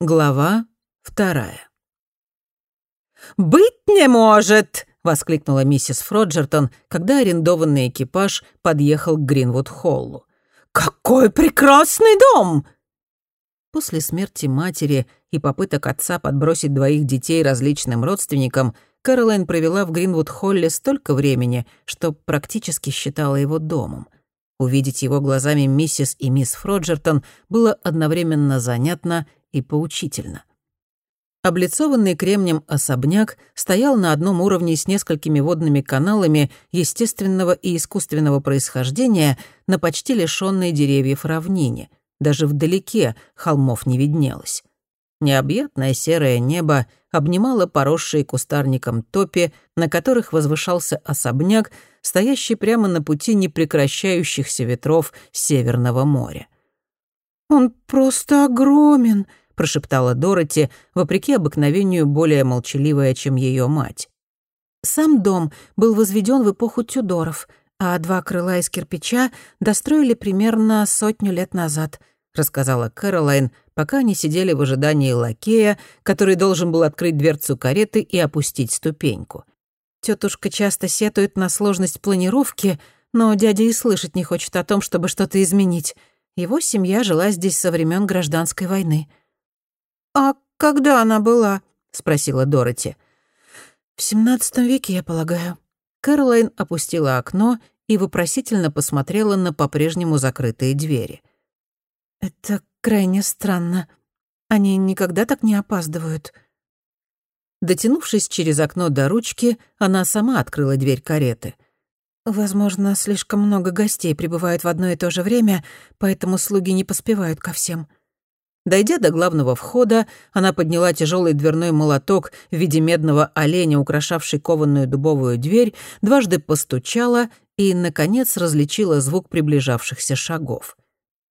Глава вторая. «Быть не может!» — воскликнула миссис Фроджертон, когда арендованный экипаж подъехал к Гринвуд-холлу. «Какой прекрасный дом!» После смерти матери и попыток отца подбросить двоих детей различным родственникам, Кэролайн провела в Гринвуд-холле столько времени, что практически считала его домом. Увидеть его глазами миссис и мисс Фроджертон было одновременно занятно и поучительно. Облицованный кремнем особняк стоял на одном уровне с несколькими водными каналами естественного и искусственного происхождения на почти лишённой деревьев равнине. Даже вдалеке холмов не виднелось. Необъятное серое небо обнимало поросшие кустарником топи, на которых возвышался особняк, стоящий прямо на пути непрекращающихся ветров Северного моря. «Он просто огромен», — прошептала Дороти, вопреки обыкновению более молчаливая, чем ее мать. Сам дом был возведен в эпоху Тюдоров, а два крыла из кирпича достроили примерно сотню лет назад, рассказала Кэролайн, пока они сидели в ожидании лакея, который должен был открыть дверцу кареты и опустить ступеньку. Тетушка часто сетует на сложность планировки, но дядя и слышать не хочет о том, чтобы что-то изменить. Его семья жила здесь со времен гражданской войны. «А когда она была?» — спросила Дороти. «В семнадцатом веке, я полагаю». Кэролайн опустила окно и вопросительно посмотрела на по-прежнему закрытые двери. «Это крайне странно. Они никогда так не опаздывают». Дотянувшись через окно до ручки, она сама открыла дверь кареты — Возможно, слишком много гостей прибывают в одно и то же время, поэтому слуги не поспевают ко всем. Дойдя до главного входа, она подняла тяжелый дверной молоток в виде медного оленя, украшавший кованую дубовую дверь, дважды постучала и, наконец, различила звук приближавшихся шагов.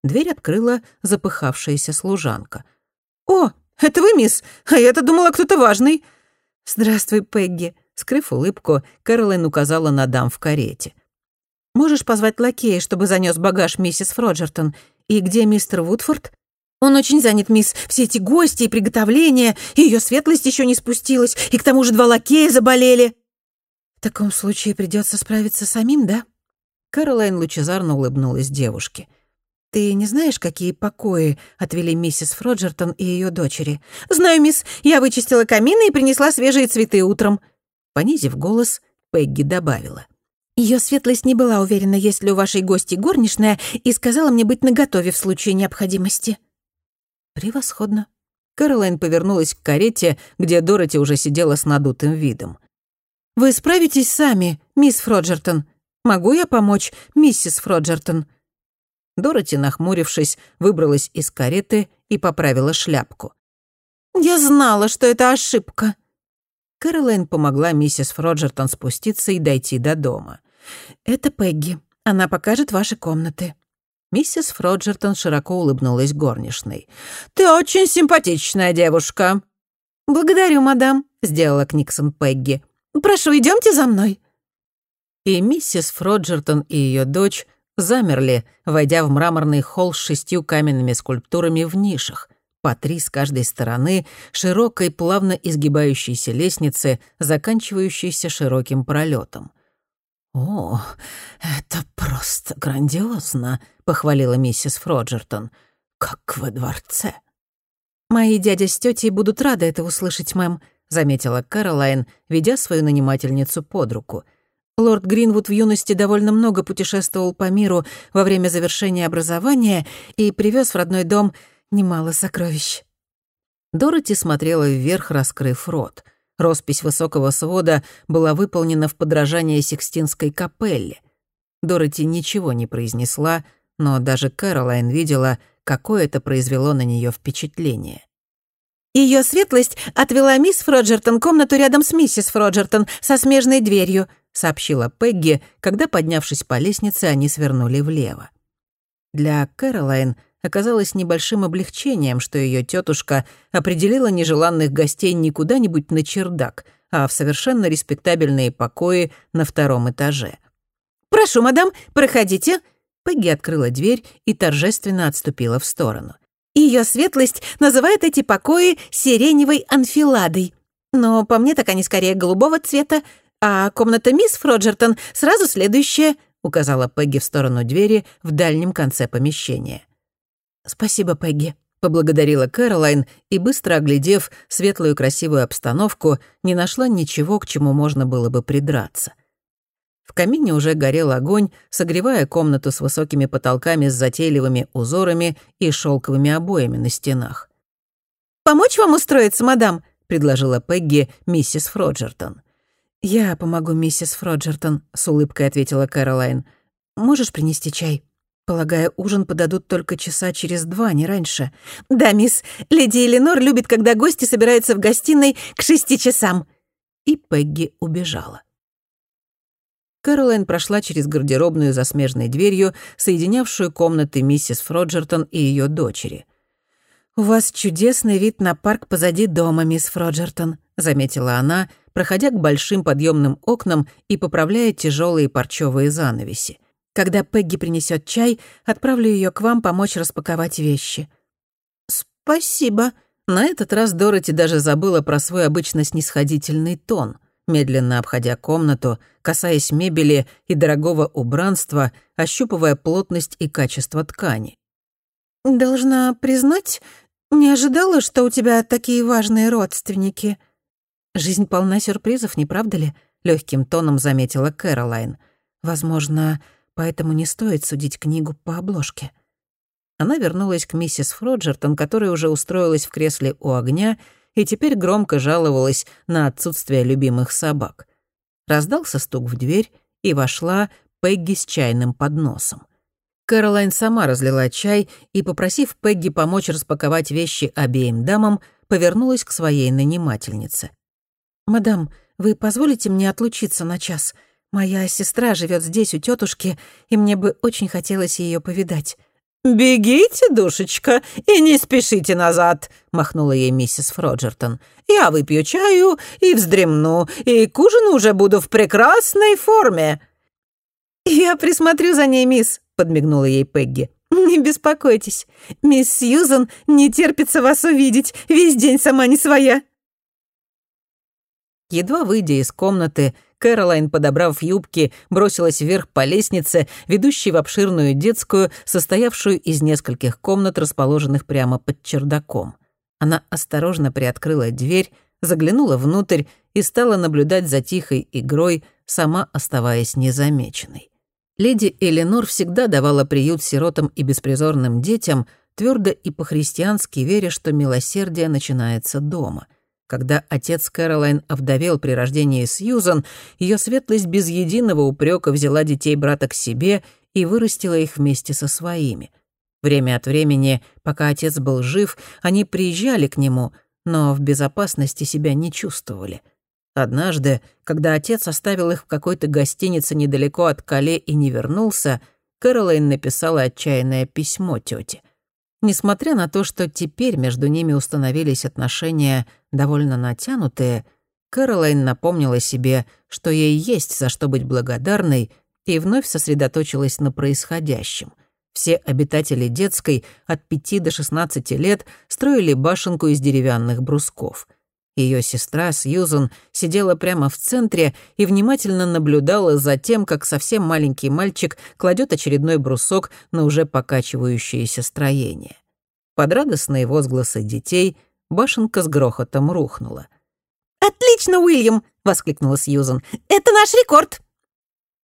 Дверь открыла запыхавшаяся служанка. «О, это вы, мисс? А я-то думала, кто-то важный». «Здравствуй, Пегги», Скрыв улыбку, Кэролайн указала на дам в карете. «Можешь позвать лакея, чтобы занёс багаж миссис Фроджертон? И где мистер Вудфорд?» «Он очень занят, мисс. Все эти гости и приготовления, и её светлость ещё не спустилась, и к тому же два лакея заболели». «В таком случае придётся справиться самим, да?» Кэролайн лучезарно улыбнулась девушке. «Ты не знаешь, какие покои отвели миссис Фроджертон и её дочери?» «Знаю, мисс. Я вычистила камины и принесла свежие цветы утром». Понизив голос, Пегги добавила. Ее светлость не была уверена, есть ли у вашей гости горничная, и сказала мне быть наготове в случае необходимости». «Превосходно». Кэролайн повернулась к карете, где Дороти уже сидела с надутым видом. «Вы справитесь сами, мисс Фроджертон. Могу я помочь, миссис Фроджертон?» Дороти, нахмурившись, выбралась из кареты и поправила шляпку. «Я знала, что это ошибка», Кэролайн помогла миссис Фроджертон спуститься и дойти до дома. «Это Пегги. Она покажет ваши комнаты». Миссис Фроджертон широко улыбнулась горничной. «Ты очень симпатичная девушка». «Благодарю, мадам», — сделала Книксон Пегги. «Прошу, идемте за мной». И миссис Фроджертон и ее дочь замерли, войдя в мраморный холл с шестью каменными скульптурами в нишах по три с каждой стороны, широкой, плавно изгибающейся лестницы, заканчивающейся широким пролетом. «О, это просто грандиозно», — похвалила миссис Фроджертон. «Как во дворце». «Мои дядя с тетей будут рады это услышать, мэм», — заметила Кэролайн, ведя свою нанимательницу под руку. Лорд Гринвуд в юности довольно много путешествовал по миру во время завершения образования и привез в родной дом немало сокровищ». Дороти смотрела вверх, раскрыв рот. Роспись высокого свода была выполнена в подражание Сикстинской капелле. Дороти ничего не произнесла, но даже Кэролайн видела, какое это произвело на нее впечатление. Ее светлость отвела мисс Фроджертон комнату рядом с миссис Фроджертон со смежной дверью», — сообщила Пегги, когда, поднявшись по лестнице, они свернули влево. Для Кэролайн оказалось небольшим облегчением, что ее тетушка определила нежеланных гостей не куда-нибудь на чердак, а в совершенно респектабельные покои на втором этаже. «Прошу, мадам, проходите». Пегги открыла дверь и торжественно отступила в сторону. Ее светлость называет эти покои сиреневой анфиладой. Но по мне так они скорее голубого цвета, а комната мисс Фроджертон сразу следующая», — указала Пегги в сторону двери в дальнем конце помещения. «Спасибо, Пегги», — поблагодарила Кэролайн и, быстро оглядев светлую красивую обстановку, не нашла ничего, к чему можно было бы придраться. В камине уже горел огонь, согревая комнату с высокими потолками с затейливыми узорами и шелковыми обоями на стенах. «Помочь вам устроиться, мадам?» — предложила Пегги миссис Фроджертон. «Я помогу миссис Фроджертон», — с улыбкой ответила Кэролайн. «Можешь принести чай? Полагаю, ужин подадут только часа через два, не раньше». «Да, мисс. Леди Эленор любит, когда гости собираются в гостиной к шести часам». И Пегги убежала. Кэролайн прошла через гардеробную за смежной дверью, соединявшую комнаты миссис Фроджертон и ее дочери. «У вас чудесный вид на парк позади дома, мисс Фроджертон», — заметила она, проходя к большим подъемным окнам и поправляя тяжелые парчевые занавеси. «Когда Пегги принесет чай, отправлю ее к вам помочь распаковать вещи». «Спасибо». На этот раз Дороти даже забыла про свой обычно снисходительный тон, медленно обходя комнату, касаясь мебели и дорогого убранства, ощупывая плотность и качество ткани. «Должна признать, не ожидала, что у тебя такие важные родственники». «Жизнь полна сюрпризов, не правда ли?» — легким тоном заметила Кэролайн. «Возможно, поэтому не стоит судить книгу по обложке». Она вернулась к миссис Фроджертон, которая уже устроилась в кресле у огня и теперь громко жаловалась на отсутствие любимых собак. Раздался стук в дверь, и вошла Пегги с чайным подносом. Кэролайн сама разлила чай и, попросив Пегги помочь распаковать вещи обеим дамам, повернулась к своей нанимательнице. «Мадам, вы позволите мне отлучиться на час? Моя сестра живет здесь у тетушки, и мне бы очень хотелось ее повидать». «Бегите, душечка, и не спешите назад», — махнула ей миссис Фроджертон. «Я выпью чаю и вздремну, и к ужину уже буду в прекрасной форме». «Я присмотрю за ней, мисс», — подмигнула ей Пегги. «Не беспокойтесь, мисс Сьюзан не терпится вас увидеть, весь день сама не своя». Едва выйдя из комнаты, Кэролайн, подобрав юбки, бросилась вверх по лестнице, ведущей в обширную детскую, состоявшую из нескольких комнат, расположенных прямо под чердаком. Она осторожно приоткрыла дверь, заглянула внутрь и стала наблюдать за тихой игрой, сама оставаясь незамеченной. Леди Эленор всегда давала приют сиротам и беспризорным детям, твердо и по-христиански веря, что милосердие начинается дома — когда отец Кэролайн овдовел при рождении Сьюзан, ее светлость без единого упрека взяла детей брата к себе и вырастила их вместе со своими. Время от времени, пока отец был жив, они приезжали к нему, но в безопасности себя не чувствовали. Однажды, когда отец оставил их в какой-то гостинице недалеко от Кале и не вернулся, Кэролайн написала отчаянное письмо тете. Несмотря на то, что теперь между ними установились отношения довольно натянутые, Кэролайн напомнила себе, что ей есть за что быть благодарной, и вновь сосредоточилась на происходящем. Все обитатели детской от 5 до 16 лет строили башенку из деревянных брусков. Ее сестра Сьюзан сидела прямо в центре и внимательно наблюдала за тем, как совсем маленький мальчик кладет очередной брусок на уже покачивающееся строение. Под радостные возгласы детей башенка с грохотом рухнула. «Отлично, Уильям!» — воскликнула Сьюзан. «Это наш рекорд!»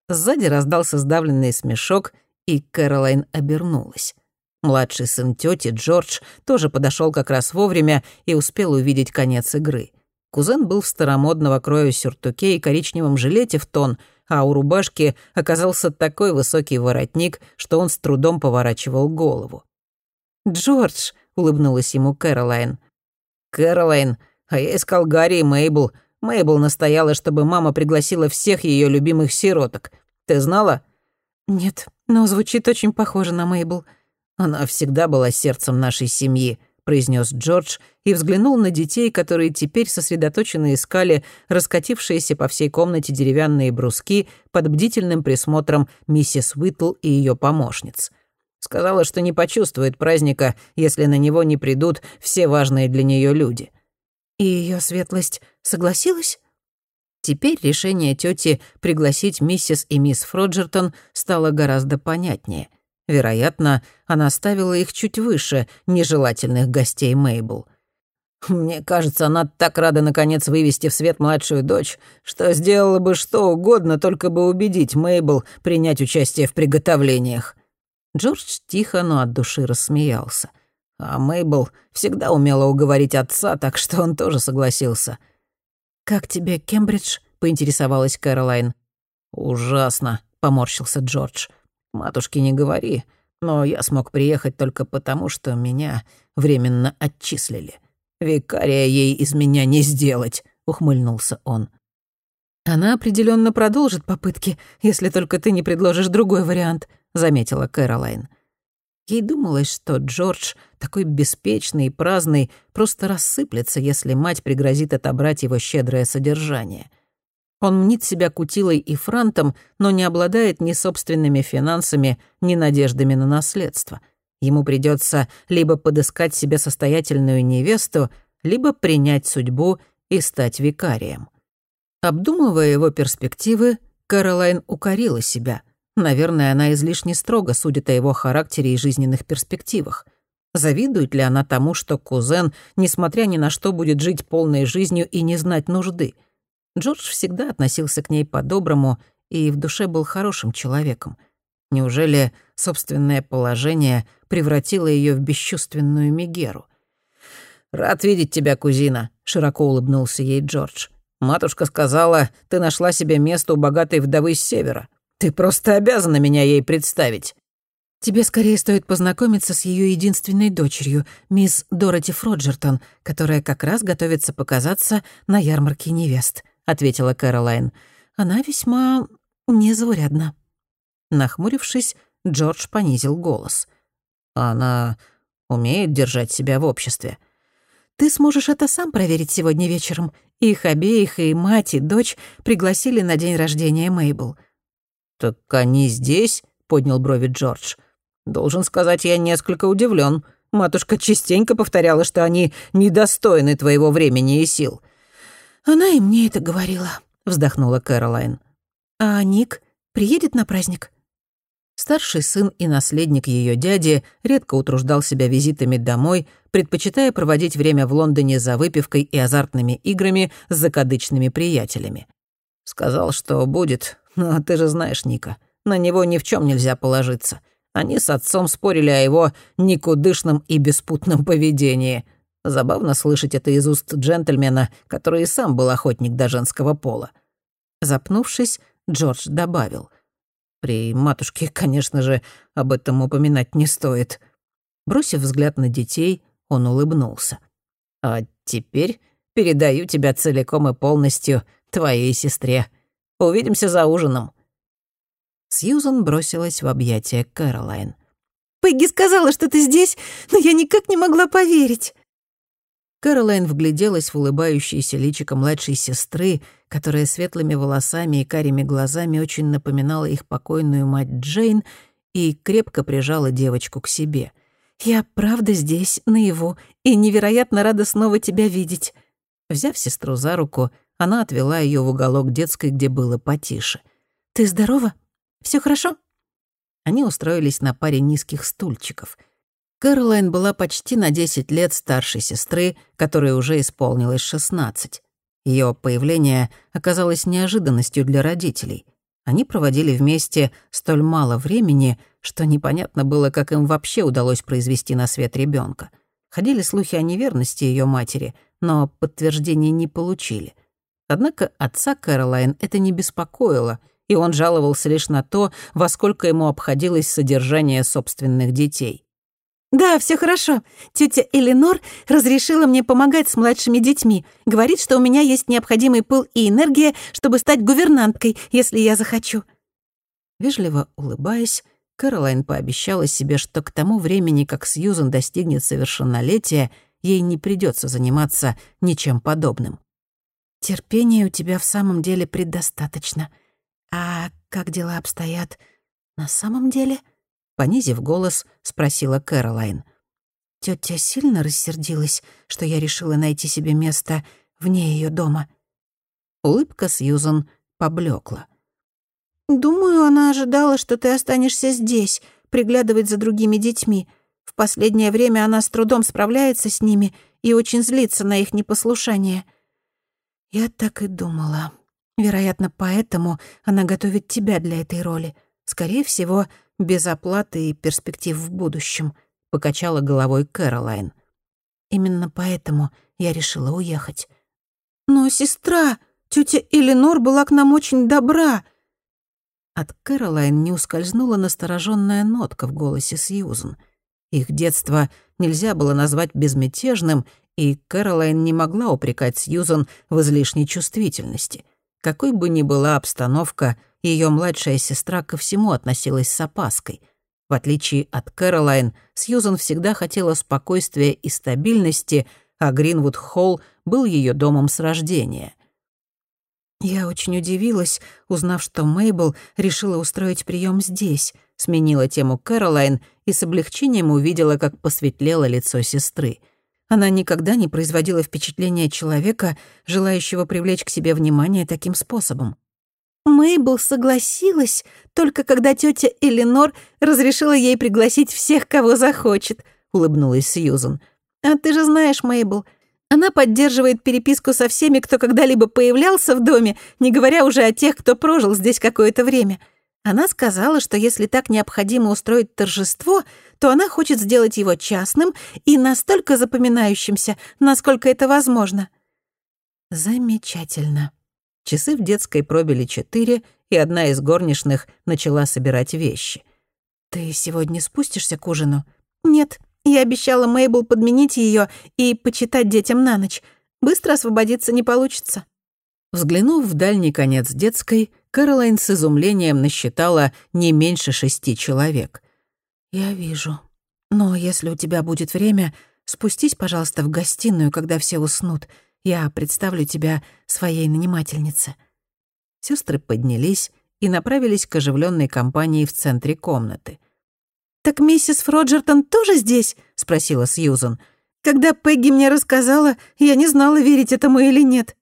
Сзади раздался сдавленный смешок, и Кэролайн обернулась. Младший сын тети Джордж тоже подошел как раз вовремя и успел увидеть конец игры. Кузен был в старомодного кроя сюртуке и коричневом жилете в тон, а у рубашки оказался такой высокий воротник, что он с трудом поворачивал голову. «Джордж», — улыбнулась ему Кэролайн. «Кэролайн, а я искал Гарри и Мейбл. Мейбл настояла, чтобы мама пригласила всех ее любимых сироток. Ты знала?» «Нет, но звучит очень похоже на Мейбл». «Она всегда была сердцем нашей семьи», — произнес Джордж и взглянул на детей, которые теперь сосредоточенно искали раскатившиеся по всей комнате деревянные бруски под бдительным присмотром миссис Уитл и ее помощниц. Сказала, что не почувствует праздника, если на него не придут все важные для нее люди. И ее светлость согласилась? Теперь решение тети пригласить миссис и мисс Фроджертон стало гораздо понятнее. Вероятно, она ставила их чуть выше нежелательных гостей Мейбл. Мне кажется, она так рада наконец вывести в свет младшую дочь, что сделала бы что угодно, только бы убедить Мейбл принять участие в приготовлениях. Джордж тихо, но от души рассмеялся. А Мейбл всегда умела уговорить отца, так что он тоже согласился — «Как тебе Кембридж?» — поинтересовалась Кэролайн. «Ужасно», — поморщился Джордж. «Матушке не говори, но я смог приехать только потому, что меня временно отчислили. Викария ей из меня не сделать», — ухмыльнулся он. «Она определенно продолжит попытки, если только ты не предложишь другой вариант», — заметила Кэролайн. Ей думалось, что Джордж, такой беспечный и праздный, просто рассыплется, если мать пригрозит отобрать его щедрое содержание. Он мнит себя кутилой и франтом, но не обладает ни собственными финансами, ни надеждами на наследство. Ему придется либо подыскать себе состоятельную невесту, либо принять судьбу и стать викарием. Обдумывая его перспективы, Кэролайн укорила себя — Наверное, она излишне строго судит о его характере и жизненных перспективах. Завидует ли она тому, что кузен, несмотря ни на что, будет жить полной жизнью и не знать нужды? Джордж всегда относился к ней по-доброму и в душе был хорошим человеком. Неужели собственное положение превратило ее в бесчувственную Мегеру? «Рад видеть тебя, кузина», — широко улыбнулся ей Джордж. «Матушка сказала, ты нашла себе место у богатой вдовы с севера. Ты просто обязана меня ей представить». «Тебе скорее стоит познакомиться с ее единственной дочерью, мисс Дороти Фроджертон, которая как раз готовится показаться на ярмарке невест», — ответила Кэролайн. «Она весьма незаурядна». Нахмурившись, Джордж понизил голос. «Она умеет держать себя в обществе». «Ты сможешь это сам проверить сегодня вечером. Их обеих, и мать, и дочь пригласили на день рождения Мейбл. «Так они здесь?» — поднял брови Джордж. «Должен сказать, я несколько удивлен. Матушка частенько повторяла, что они недостойны твоего времени и сил». «Она и мне это говорила», — вздохнула Кэролайн. «А Ник приедет на праздник?» Старший сын и наследник ее дяди редко утруждал себя визитами домой, предпочитая проводить время в Лондоне за выпивкой и азартными играми с закадычными приятелями. Сказал, что будет, но ты же знаешь Ника, на него ни в чем нельзя положиться. Они с отцом спорили о его никудышном и беспутном поведении. Забавно слышать это из уст джентльмена, который и сам был охотник до женского пола. Запнувшись, Джордж добавил. «При матушке, конечно же, об этом упоминать не стоит». Бросив взгляд на детей, он улыбнулся. «А теперь передаю тебя целиком и полностью твоей сестре. Увидимся за ужином». Сьюзан бросилась в объятия Кэролайн. «Пегги сказала, что ты здесь, но я никак не могла поверить». Кэролайн вгляделась в улыбающееся личико младшей сестры, которая светлыми волосами и карими глазами очень напоминала их покойную мать Джейн, и крепко прижала девочку к себе. «Я правда здесь, наяву, и невероятно рада снова тебя видеть». Взяв сестру за руку, она отвела ее в уголок детской, где было потише. «Ты здорова? Все хорошо?» Они устроились на паре низких стульчиков. Кэролайн была почти на 10 лет старшей сестры, которой уже исполнилось 16. Ее появление оказалось неожиданностью для родителей. Они проводили вместе столь мало времени, что непонятно было, как им вообще удалось произвести на свет ребенка. Ходили слухи о неверности ее матери, но подтверждения не получили. Однако отца Кэролайн это не беспокоило, и он жаловался лишь на то, во сколько ему обходилось содержание собственных детей. «Да, все хорошо. Тетя Эленор разрешила мне помогать с младшими детьми. Говорит, что у меня есть необходимый пыл и энергия, чтобы стать гувернанткой, если я захочу». Вежливо улыбаясь, Кэролайн пообещала себе, что к тому времени, как Сьюзан достигнет совершеннолетия, ей не придется заниматься ничем подобным. Терпения у тебя в самом деле предостаточно. А как дела обстоят на самом деле? Понизив голос, спросила Кэролайн. Тетя сильно рассердилась, что я решила найти себе место вне ее дома. Улыбка Сьюзан поблекла. «Думаю, она ожидала, что ты останешься здесь, приглядывать за другими детьми. В последнее время она с трудом справляется с ними и очень злится на их непослушание». «Я так и думала. Вероятно, поэтому она готовит тебя для этой роли. Скорее всего, без оплаты и перспектив в будущем», — покачала головой Кэролайн. «Именно поэтому я решила уехать». «Но сестра, тетя Эленор была к нам очень добра», от Кэролайн не ускользнула настороженная нотка в голосе Сьюзен. Их детство нельзя было назвать безмятежным, и Кэролайн не могла упрекать Сьюзен в излишней чувствительности. Какой бы ни была обстановка, ее младшая сестра ко всему относилась с опаской. В отличие от Кэролайн, Сьюзен всегда хотела спокойствия и стабильности, а Гринвуд-Холл был ее домом с рождения — я очень удивилась, узнав, что Мейбл решила устроить прием здесь, сменила тему Кэролайн и с облегчением увидела, как посветлело лицо сестры. Она никогда не производила впечатления человека, желающего привлечь к себе внимание таким способом. Мейбл согласилась, только когда тетя Эленор разрешила ей пригласить всех, кого захочет, улыбнулась Сьюзен. А ты же знаешь, Мейбл, она поддерживает переписку со всеми, кто когда-либо появлялся в доме, не говоря уже о тех, кто прожил здесь какое-то время. Она сказала, что если так необходимо устроить торжество, то она хочет сделать его частным и настолько запоминающимся, насколько это возможно. Замечательно. Часы в детской пробили четыре, и одна из горничных начала собирать вещи. «Ты сегодня спустишься к ужину?» «Нет, я обещала Мейбл подменить ее и почитать детям на ночь. Быстро освободиться не получится». Взглянув в дальний конец детской, Кэролайн с изумлением насчитала не меньше шести человек. «Я вижу. Но если у тебя будет время, спустись, пожалуйста, в гостиную, когда все уснут. Я представлю тебя своей нанимательнице». Сестры поднялись и направились к оживленной компании в центре комнаты. «Так миссис Фроджертон тоже здесь?» — спросила Сьюзан. «Когда Пегги мне рассказала, я не знала, верить этому или нет».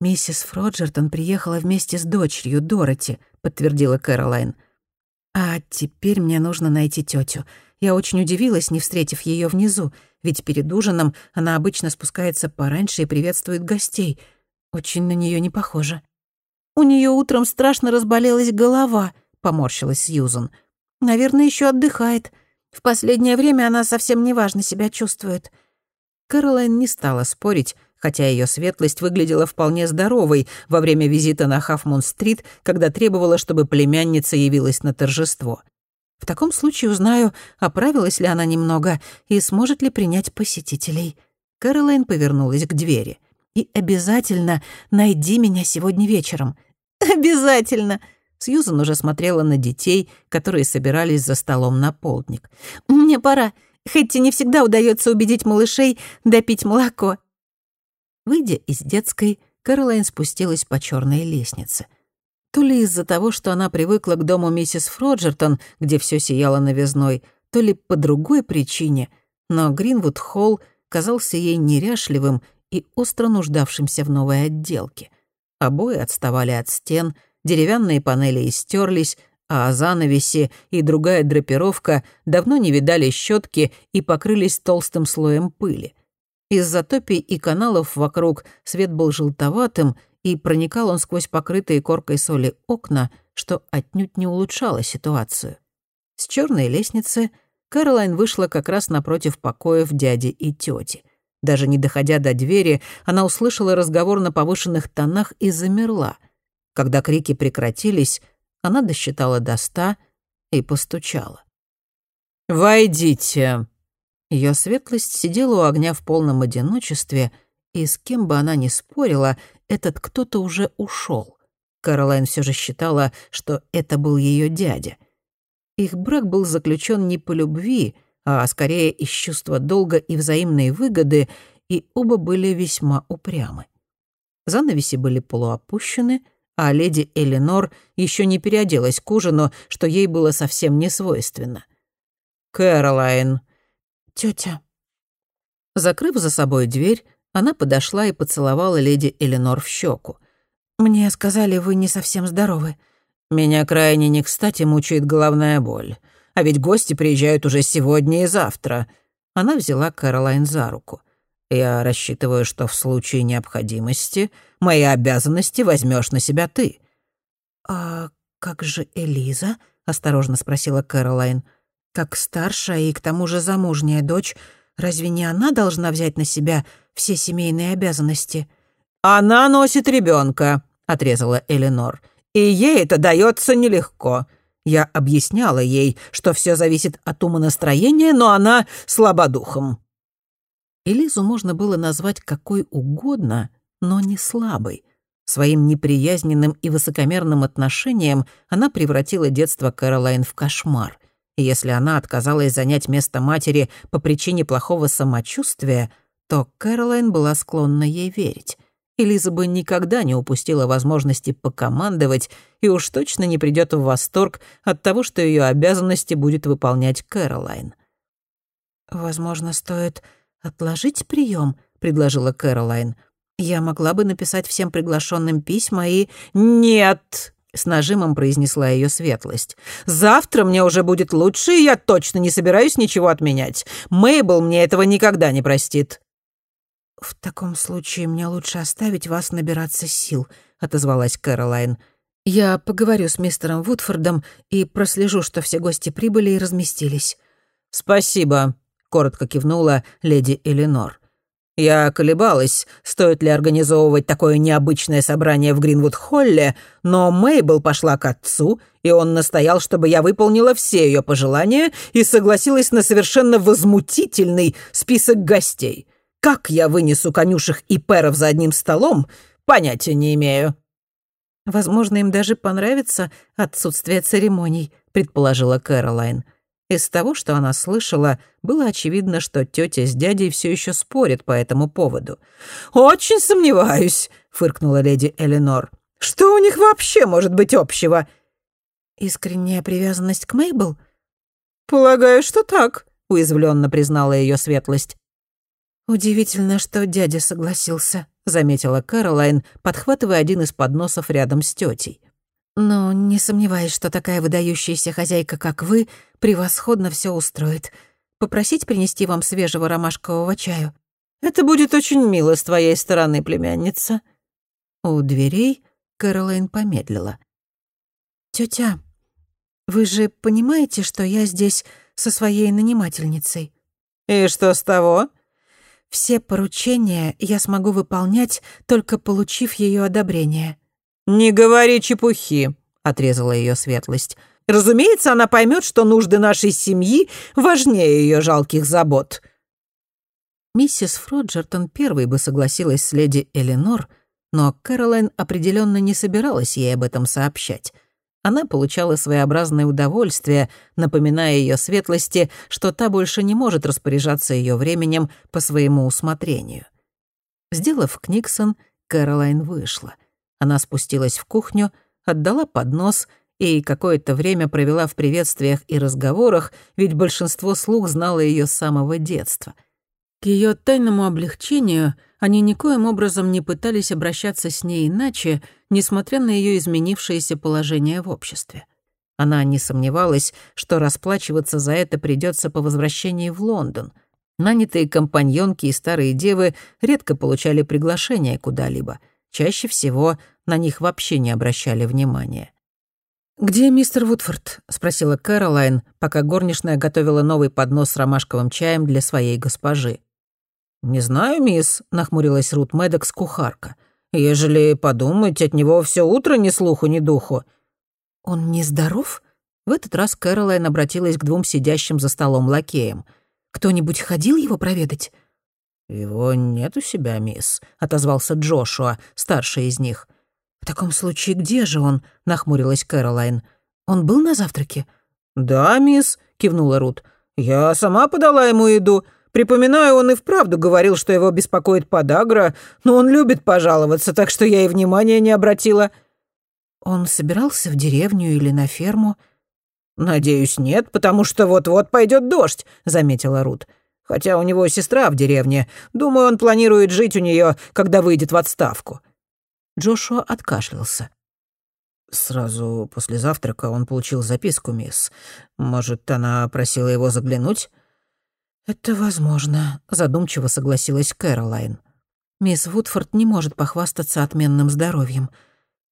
«Миссис Фроджертон приехала вместе с дочерью Дороти», — подтвердила Кэролайн. «А теперь мне нужно найти тетю. Я очень удивилась, не встретив ее внизу, ведь перед ужином она обычно спускается пораньше и приветствует гостей. Очень на нее не похоже». «У нее утром страшно разболелась голова», — поморщилась Сьюзан. Наверное, еще отдыхает. В последнее время она совсем неважно себя чувствует». Кэролайн не стала спорить, хотя ее светлость выглядела вполне здоровой во время визита на Хафмун-стрит, когда требовала, чтобы племянница явилась на торжество. В таком случае узнаю, оправилась ли она немного и сможет ли принять посетителей. Кэролайн повернулась к двери. «И обязательно найди меня сегодня вечером». «Обязательно!» Сьюзан уже смотрела на детей, которые собирались за столом на полдник. «Мне пора. Хэтти не всегда удается убедить малышей допить молоко». Выйдя из детской, Кэролайн спустилась по черной лестнице. То ли из-за того, что она привыкла к дому миссис Фроджертон, где все сияло новизной, то ли по другой причине, но Гринвуд-холл казался ей неряшливым и остро нуждавшимся в новой отделке. Обои отставали от стен — деревянные панели истерлись, а занавеси и другая драпировка давно не видали щетки и покрылись толстым слоем пыли. Из-за топий и каналов вокруг свет был желтоватым, и проникал он сквозь покрытые коркой соли окна, что отнюдь не улучшало ситуацию. С черной лестницы Кэролайн вышла как раз напротив покоев дяди и тети. Даже не доходя до двери, она услышала разговор на повышенных тонах и замерла — когда крики прекратились, она досчитала до ста и постучала. «Войдите!» Ее светлость сидела у огня в полном одиночестве, и с кем бы она ни спорила, этот кто-то уже ушел. Каролайн все же считала, что это был ее дядя. Их брак был заключен не по любви, а скорее из чувства долга и взаимной выгоды, и оба были весьма упрямы. Занавеси были полуопущены — а леди Эленор еще не переоделась к ужину, что ей было совсем не свойственно. «Кэролайн». «Тётя». Закрыв за собой дверь, она подошла и поцеловала леди Эленор в щеку. «Мне сказали, вы не совсем здоровы». «Меня крайне не кстати мучает головная боль. А ведь гости приезжают уже сегодня и завтра». Она взяла Кэролайн за руку. «Я рассчитываю, что в случае необходимости мои обязанности возьмешь на себя ты». «А как же Элиза?» — осторожно спросила Кэролайн. «Как старшая и к тому же замужняя дочь, разве не она должна взять на себя все семейные обязанности?» «Она носит ребенка, отрезала Эленор. «И ей это дается нелегко. Я объясняла ей, что все зависит от умонастроения, но она слабодухом». Элизу можно было назвать какой угодно, но не слабой. Своим неприязненным и высокомерным отношением она превратила детство Кэролайн в кошмар. И если она отказалась занять место матери по причине плохого самочувствия, то Кэролайн была склонна ей верить. Элиза бы никогда не упустила возможности покомандовать и уж точно не придет в восторг от того, что ее обязанности будет выполнять Кэролайн. «Возможно, стоит отложить прием, предложила Кэролайн. «Я могла бы написать всем приглашенным письма и...» «Нет!» — с нажимом произнесла ее светлость. «Завтра мне уже будет лучше, и я точно не собираюсь ничего отменять. Мейбл мне этого никогда не простит». «В таком случае мне лучше оставить вас набираться сил», — отозвалась Кэролайн. «Я поговорю с мистером Вудфордом и прослежу, что все гости прибыли и разместились». «Спасибо», — коротко кивнула леди Эленор. Я колебалась, стоит ли организовывать такое необычное собрание в Гринвуд-холле, но Мейбл пошла к отцу, и он настоял, чтобы я выполнила все ее пожелания и согласилась на совершенно возмутительный список гостей. Как я вынесу конюшек и перов за одним столом, понятия не имею». «Возможно, им даже понравится отсутствие церемоний», — предположила Кэролайн. Из того, что она слышала, было очевидно, что тетя с дядей все еще спорят по этому поводу. «Очень сомневаюсь», — фыркнула леди Эленор. «Что у них вообще может быть общего?» «Искренняя привязанность к Мейбл?» «Полагаю, что так», — уязвленно признала ее светлость. «Удивительно, что дядя согласился», — заметила Кэролайн, подхватывая один из подносов рядом с тетей. «Но не сомневаюсь, что такая выдающаяся хозяйка, как вы, превосходно все устроит. Попросить принести вам свежего ромашкового чаю?» «Это будет очень мило с твоей стороны, племянница». У дверей Кэролайн помедлила. «Тётя, вы же понимаете, что я здесь со своей нанимательницей?» «И что с того?» Все поручения я смогу выполнять, только получив ее одобрение». «Не говори чепухи», — отрезала ее светлость. «Разумеется, она поймет, что нужды нашей семьи важнее ее жалких забот». Миссис Фроджертон первой бы согласилась с леди Эленор, но Кэролайн определенно не собиралась ей об этом сообщать она получала своеобразное удовольствие, напоминая ее светлости, что та больше не может распоряжаться ее временем по своему усмотрению. Сделав Книксон, Кэролайн вышла. Она спустилась в кухню, отдала поднос и какое-то время провела в приветствиях и разговорах, ведь большинство слуг знало ее с самого детства. К ее тайному облегчению они никоим образом не пытались обращаться с ней иначе, несмотря на ее изменившееся положение в обществе. Она не сомневалась, что расплачиваться за это придется по возвращении в Лондон. Нанятые компаньонки и старые девы редко получали приглашение куда-либо. Чаще всего на них вообще не обращали внимания. «Где мистер Вудфорд?» — спросила Кэролайн, пока горничная готовила новый поднос с ромашковым чаем для своей госпожи. «Не знаю, мисс», — нахмурилась Рут Медекс, кухарка. Ежели подумать, от него все утро ни слуху, ни духу». «Он нездоров?» В этот раз Кэролайн обратилась к двум сидящим за столом лакеям. «Кто-нибудь ходил его проведать?» «Его нет у себя, мисс», — отозвался Джошуа, старший из них. «В таком случае где же он?» — нахмурилась Кэролайн. «Он был на завтраке?» «Да, мисс», — кивнула Рут. «Я сама подала ему еду. Припоминаю, он и вправду говорил, что его беспокоит подагра, но он любит пожаловаться, так что я и внимания не обратила». Он собирался в деревню или на ферму?» «Надеюсь, нет, потому что вот-вот пойдет дождь», — заметила Рут. «Хотя у него сестра в деревне. Думаю, он планирует жить у нее, когда выйдет в отставку». Джошуа откашлялся. Сразу после завтрака он получил записку, мисс. Может, она просила его заглянуть? «Это возможно», — задумчиво согласилась Кэролайн. «Мисс Вудфорд не может похвастаться отменным здоровьем.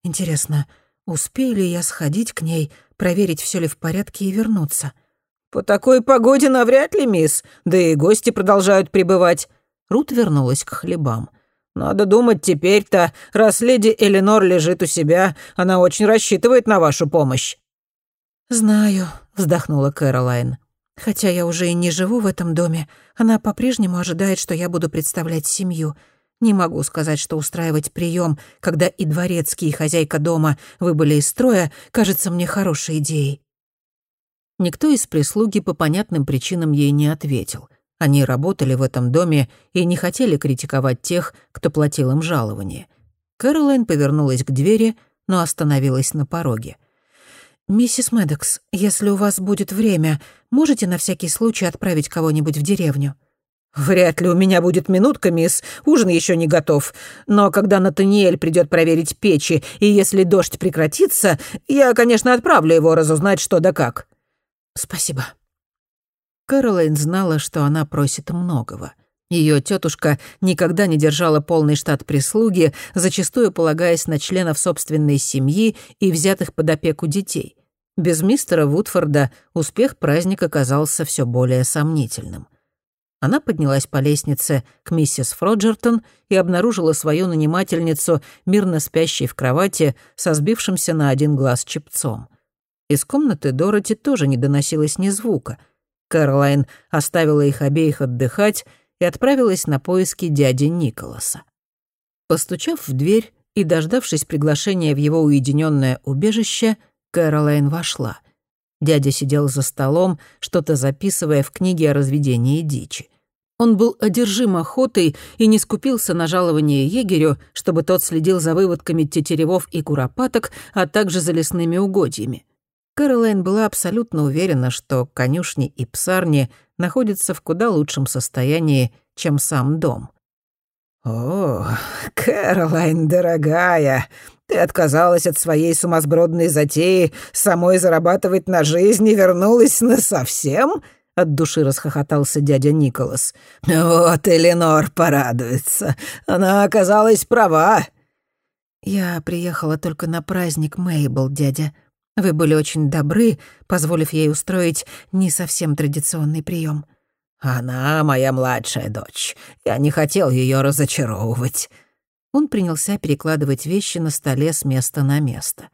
Интересно, успею ли я сходить к ней, проверить, все ли в порядке и вернуться?» «По такой погоде навряд ли, мисс. Да и гости продолжают прибывать». Рут вернулась к хлебам. «Надо думать теперь-то, раз леди Эленор лежит у себя, она очень рассчитывает на вашу помощь». «Знаю», — вздохнула Кэролайн. «Хотя я уже и не живу в этом доме, она по-прежнему ожидает, что я буду представлять семью. Не могу сказать, что устраивать прием, когда и дворецкий, и хозяйка дома выбыли из строя, кажется мне хорошей идеей». Никто из прислуги по понятным причинам ей не ответил. Они работали в этом доме и не хотели критиковать тех, кто платил им жалование. Кэролайн повернулась к двери, но остановилась на пороге. «Миссис Мэддокс, если у вас будет время, можете на всякий случай отправить кого-нибудь в деревню?» «Вряд ли у меня будет минутка, мисс. Ужин еще не готов. Но когда Натаниэль придет проверить печи, и если дождь прекратится, я, конечно, отправлю его разузнать, что да как». «Спасибо». Кэролайн знала, что она просит многого. Ее тетушка никогда не держала полный штат прислуги, зачастую полагаясь на членов собственной семьи и взятых под опеку детей. Без мистера Вудфорда успех праздника казался все более сомнительным. Она поднялась по лестнице к миссис Фроджертон и обнаружила свою нанимательницу, мирно спящей в кровати, со сбившимся на один глаз чепцом. Из комнаты Дороти тоже не доносилось ни звука. Кэролайн оставила их обеих отдыхать и отправилась на поиски дяди Николаса. Постучав в дверь и дождавшись приглашения в его уединенное убежище, Кэролайн вошла. Дядя сидел за столом, что-то записывая в книге о разведении дичи. Он был одержим охотой и не скупился на жалование егерю, чтобы тот следил за выводками тетеревов и куропаток, а также за лесными угодьями. Кэролайн была абсолютно уверена, что конюшни и псарни находятся в куда лучшем состоянии, чем сам дом. «О, Кэролайн, дорогая, ты отказалась от своей сумасбродной затеи самой зарабатывать на жизнь и вернулась насовсем?» От души расхохотался дядя Николас. «Вот Эленор порадуется. Она оказалась права». «Я приехала только на праздник Мейбл, дядя», вы были очень добры, позволив ей устроить не совсем традиционный прием. Она моя младшая дочь. Я не хотел ее разочаровывать. Он принялся перекладывать вещи на столе с места на место.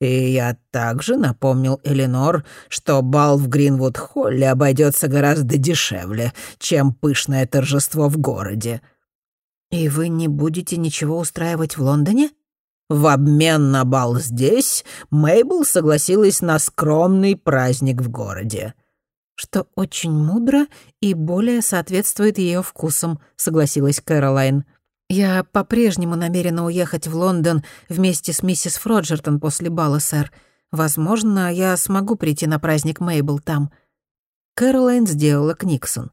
И я также напомнил Эленор, что бал в Гринвуд-холле обойдется гораздо дешевле, чем пышное торжество в городе. «И вы не будете ничего устраивать в Лондоне?» В обмен на бал здесь Мейбл согласилась на скромный праздник в городе. «Что очень мудро и более соответствует ее вкусам», — согласилась Кэролайн. «Я по-прежнему намерена уехать в Лондон вместе с миссис Фроджертон после бала, сэр. Возможно, я смогу прийти на праздник Мейбл там». Кэролайн сделала Книксон.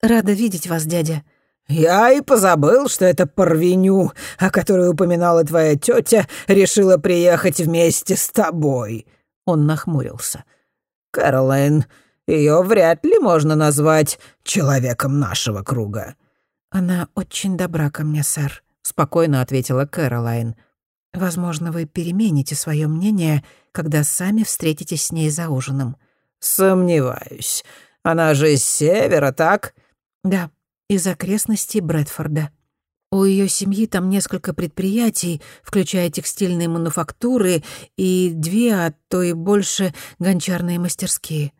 «Рада видеть вас, дядя. «Я и позабыл, что это Парвеню, о которой упоминала твоя тетя, решила приехать вместе с тобой». Он нахмурился. «Кэролайн, ее вряд ли можно назвать человеком нашего круга». «Она очень добра ко мне, сэр», — спокойно ответила Кэролайн. «Возможно, вы перемените свое мнение, когда сами встретитесь с ней за ужином». «Сомневаюсь. Она же с севера, так?» «Да», из окрестностей Брэдфорда. У ее семьи там несколько предприятий, включая текстильные мануфактуры и две, а то и больше гончарные мастерские.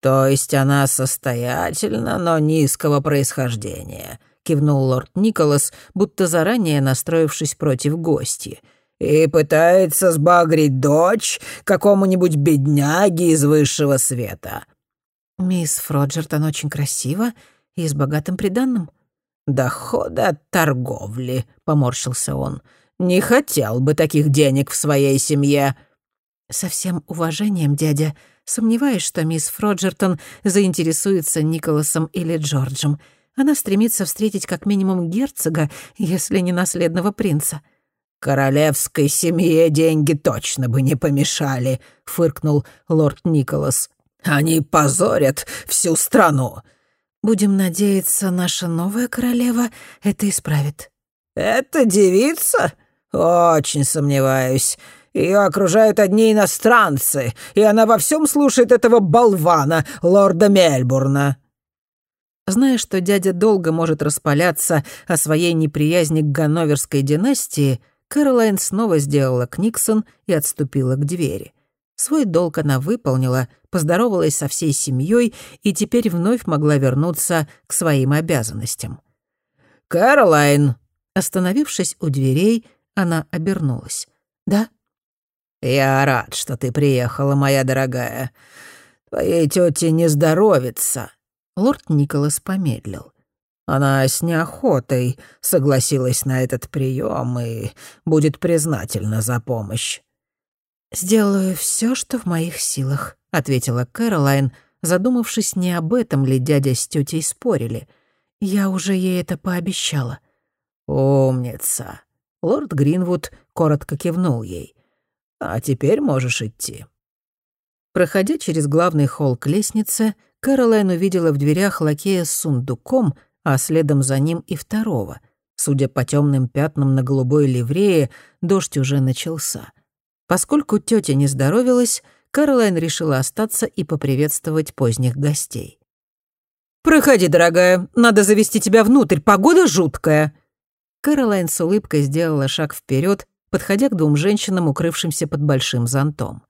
«То есть она состоятельна, но низкого происхождения», — кивнул лорд Николас, будто заранее настроившись против гостей. «И пытается сбагрить дочь какому-нибудь бедняге из высшего света». «Мисс Фроджертон очень красива и с богатым приданным. «Доходы от торговли», — поморщился он. не хотел бы таких денег в своей семье». «Со всем уважением, дядя, сомневаюсь, что мисс Фроджертон заинтересуется Николасом или Джорджем. Она стремится встретить как минимум герцога, если не наследного принца». «Королевской семье деньги точно бы не помешали», — фыркнул лорд Николас. «Они позорят всю страну». «Будем надеяться, наша новая королева это исправит». «Это девица? Очень сомневаюсь. Ее окружают одни иностранцы, и она во всем слушает этого болвана, лорда Мельбурна». Зная, что дядя долго может распаляться о своей неприязни к ганноверской династии, Кэролайн снова сделала книксон и отступила к двери. Свой долг она выполнила, поздоровалась со всей семьей и теперь вновь могла вернуться к своим обязанностям. «Кэролайн!» Остановившись у дверей, она обернулась. «Да?» «Я рад, что ты приехала, моя дорогая. Твоей тете не здоровится». Лорд Николас помедлил. Она с неохотой согласилась на этот прием и будет признательна за помощь. «Сделаю все, что в моих силах», — ответила Кэролайн, задумавшись, не об этом ли дядя с тетей спорили. «Я уже ей это пообещала». «Умница!» Лорд Гринвуд коротко кивнул ей. «А теперь можешь идти». Проходя через главный холл к лестнице, Кэролайн увидела в дверях лакея с сундуком — а следом за ним и второго. Судя по темным пятнам на голубой ливрее, дождь уже начался. Поскольку тетя не здоровилась, Каролайн решила остаться и поприветствовать поздних гостей. «Проходи, дорогая, надо завести тебя внутрь, погода жуткая». Каролайн с улыбкой сделала шаг вперед, подходя к двум женщинам, укрывшимся под большим зонтом.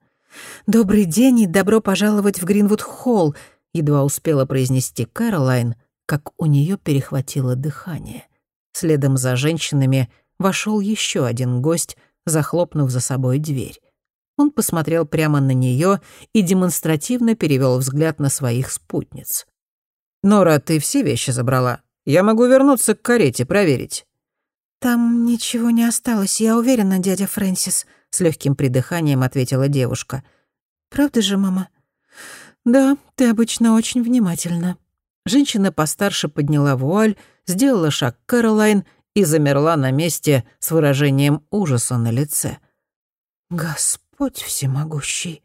«Добрый день и добро пожаловать в Гринвуд-холл», едва успела произнести Кэролайн, как у нее перехватило дыхание. Следом за женщинами вошел еще один гость, захлопнув за собой дверь. Он посмотрел прямо на нее и демонстративно перевел взгляд на своих спутниц. «Нора, ты все вещи забрала? Я могу вернуться к карете, проверить». «Там ничего не осталось, я уверена, дядя Фрэнсис», — с легким придыханием ответила девушка. «Правда же, мама?» «Да, ты обычно очень внимательна», Женщина постарше подняла вуаль, сделала шаг к Кэролайн и замерла на месте с выражением ужаса на лице. «Господь всемогущий!»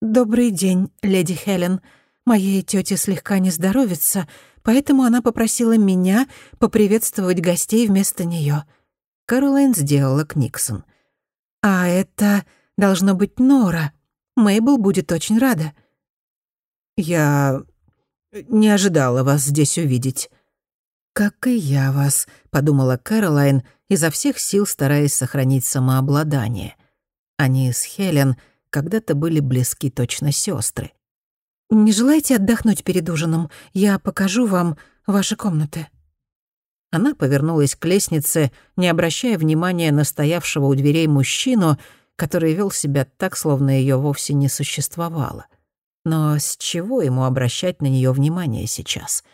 «Добрый день, леди Хелен. Моей тете слегка не здоровится, поэтому она попросила меня поприветствовать гостей вместо нее. Кэролайн сделала Книксон. «А это должно быть Нора. Мейбл будет очень рада». «Я не ожидала вас здесь увидеть». «Как и я вас», — подумала Кэролайн, изо всех сил стараясь сохранить самообладание. Они с Хелен когда-то были близки точно сестры. «Не желаете отдохнуть перед ужином? Я покажу вам ваши комнаты». Она повернулась к лестнице, не обращая внимания на стоявшего у дверей мужчину, который вел себя так, словно ее вовсе не существовало. Но с чего ему обращать на нее внимание сейчас?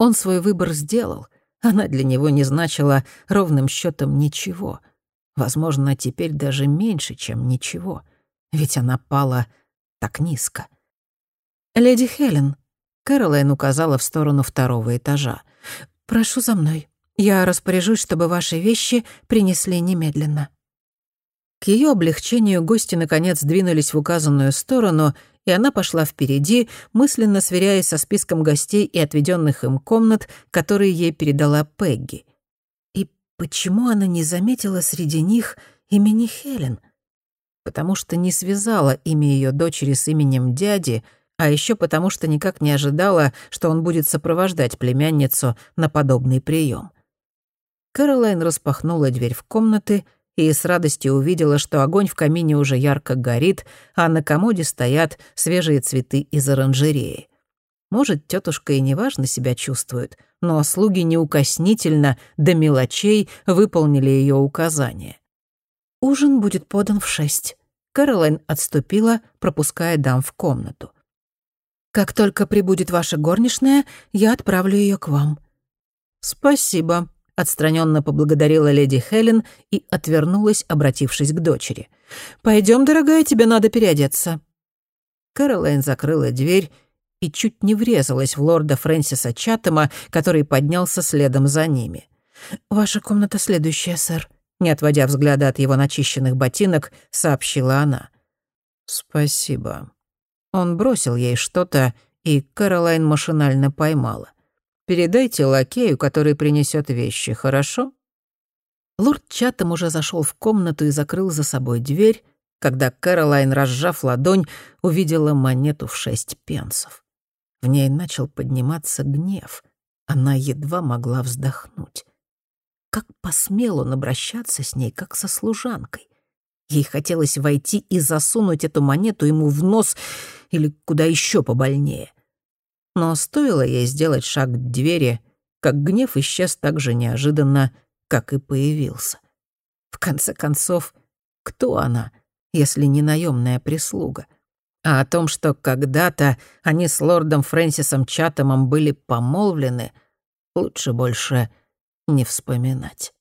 Он свой выбор сделал. Она для него не значила ровным счетом ничего. Возможно, теперь даже меньше, чем ничего. Ведь она пала так низко. «Леди Хелен», — Кэролайн указала в сторону второго этажа. «Прошу за мной. Я распоряжусь, чтобы ваши вещи принесли немедленно». К ее облегчению гости наконец двинулись в указанную сторону, и она пошла впереди, мысленно сверяясь со списком гостей и отведенных им комнат, которые ей передала Пегги. И почему она не заметила среди них имени Хелен? Потому что не связала имя ее дочери с именем дяди, а еще потому что никак не ожидала, что он будет сопровождать племянницу на подобный прием. Кэролайн распахнула дверь в комнаты — и с радостью увидела, что огонь в камине уже ярко горит, а на комоде стоят свежие цветы из оранжереи. Может, тетушка и неважно себя чувствует, но слуги неукоснительно, до мелочей, выполнили ее указания. «Ужин будет подан в шесть». Кэролайн отступила, пропуская дам в комнату. «Как только прибудет ваша горничная, я отправлю ее к вам». «Спасибо», отстраненно поблагодарила леди Хелен и отвернулась, обратившись к дочери. Пойдем, дорогая, тебе надо переодеться». Кэролайн закрыла дверь и чуть не врезалась в лорда Фрэнсиса Чаттема, который поднялся следом за ними. «Ваша комната следующая, сэр», — не отводя взгляда от его начищенных ботинок, сообщила она. «Спасибо». Он бросил ей что-то, и Кэролайн машинально поймала. «Передайте лакею, который принесет вещи, хорошо?» Лорд Чаттем уже зашел в комнату и закрыл за собой дверь, когда Кэролайн, разжав ладонь, увидела монету в шесть пенсов. В ней начал подниматься гнев. Она едва могла вздохнуть. Как посмел он обращаться с ней, как со служанкой? Ей хотелось войти и засунуть эту монету ему в нос или куда еще побольнее. Но стоило ей сделать шаг к двери, как гнев исчез так же неожиданно, как и появился. В конце концов, кто она, если не наемная прислуга? А о том, что когда-то они с лордом Фрэнсисом Чатамом были помолвлены, лучше больше не вспоминать.